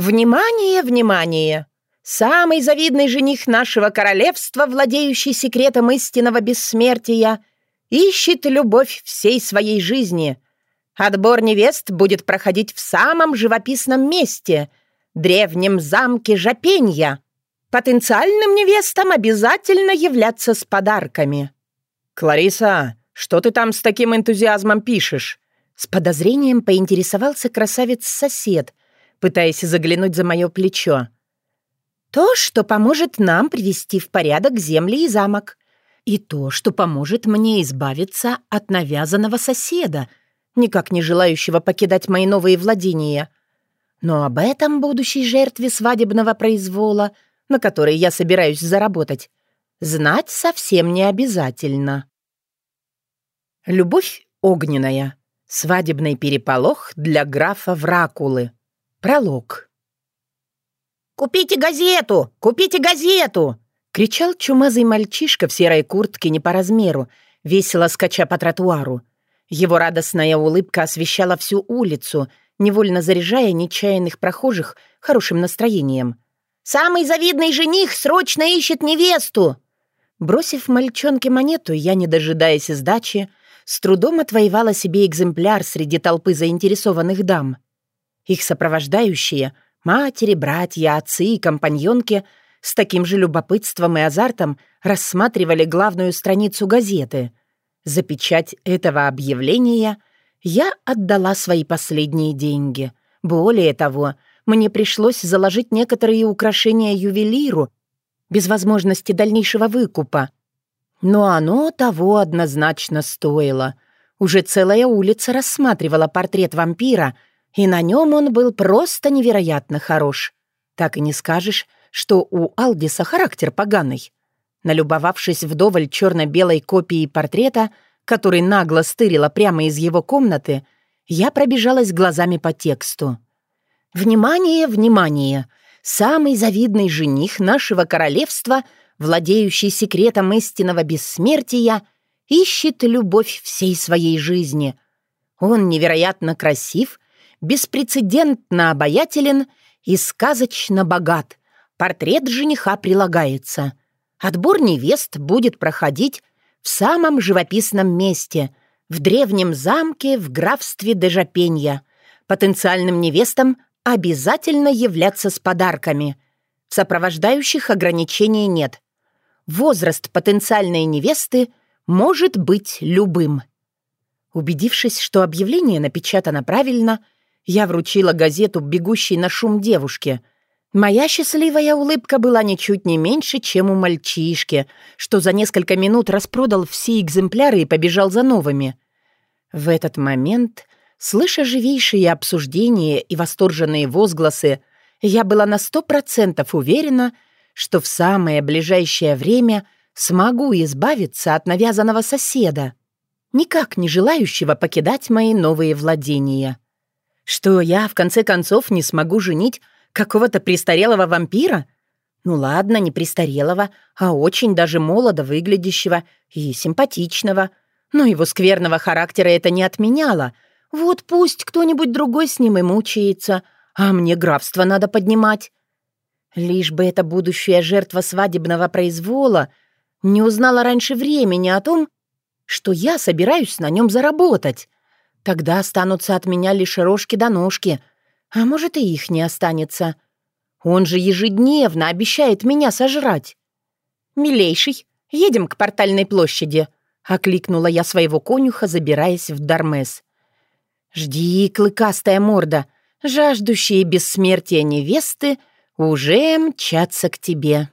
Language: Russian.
Внимание, внимание! Самый завидный жених нашего королевства, владеющий секретом истинного бессмертия, ищет любовь всей своей жизни. Отбор невест будет проходить в самом живописном месте — древнем замке Жапенья. Потенциальным невестам обязательно являться с подарками. «Клариса, что ты там с таким энтузиазмом пишешь?» С подозрением поинтересовался красавец-сосед, пытаясь заглянуть за мое плечо. «То, что поможет нам привести в порядок земли и замок. И то, что поможет мне избавиться от навязанного соседа, никак не желающего покидать мои новые владения. Но об этом будущей жертве свадебного произвола — на который я собираюсь заработать, знать совсем не обязательно. Любовь огненная. Свадебный переполох для графа Вракулы. Пролог. «Купите газету! Купите газету!» — кричал чумазый мальчишка в серой куртке не по размеру, весело скача по тротуару. Его радостная улыбка освещала всю улицу, невольно заряжая нечаянных прохожих хорошим настроением. Самый завидный жених срочно ищет невесту!» Бросив мальчонке монету, я, не дожидаясь сдачи, с трудом отвоевала себе экземпляр среди толпы заинтересованных дам. Их сопровождающие — матери, братья, отцы и компаньонки — с таким же любопытством и азартом рассматривали главную страницу газеты. За печать этого объявления я отдала свои последние деньги. Более того — мне пришлось заложить некоторые украшения ювелиру без возможности дальнейшего выкупа. Но оно того однозначно стоило. Уже целая улица рассматривала портрет вампира, и на нем он был просто невероятно хорош. Так и не скажешь, что у Алдиса характер поганый. Налюбовавшись вдоволь черно-белой копией портрета, который нагло стырила прямо из его комнаты, я пробежалась глазами по тексту — Внимание, внимание! Самый завидный жених нашего королевства, владеющий секретом истинного бессмертия, ищет любовь всей своей жизни. Он невероятно красив, беспрецедентно обаятелен и сказочно богат. Портрет жениха прилагается. Отбор невест будет проходить в самом живописном месте, в древнем замке в графстве Дежапенья. Потенциальным невестам – обязательно являться с подарками. В сопровождающих ограничений нет. Возраст потенциальной невесты может быть любым. Убедившись, что объявление напечатано правильно, я вручила газету бегущей на шум девушке. Моя счастливая улыбка была ничуть не меньше, чем у мальчишки, что за несколько минут распродал все экземпляры и побежал за новыми. В этот момент Слыша живейшие обсуждения и восторженные возгласы, я была на сто процентов уверена, что в самое ближайшее время смогу избавиться от навязанного соседа, никак не желающего покидать мои новые владения. Что я, в конце концов, не смогу женить какого-то престарелого вампира? Ну ладно, не престарелого, а очень даже молодо выглядящего и симпатичного. Но его скверного характера это не отменяло — вот пусть кто-нибудь другой с ним и мучается, а мне графство надо поднимать. Лишь бы эта будущая жертва свадебного произвола не узнала раньше времени о том, что я собираюсь на нем заработать. Тогда останутся от меня лишь рожки до ножки, а может и их не останется. Он же ежедневно обещает меня сожрать. «Милейший, едем к портальной площади», — окликнула я своего конюха, забираясь в Дармес. Жди, клыкастая морда, жаждущие бессмертия невесты уже мчатся к тебе.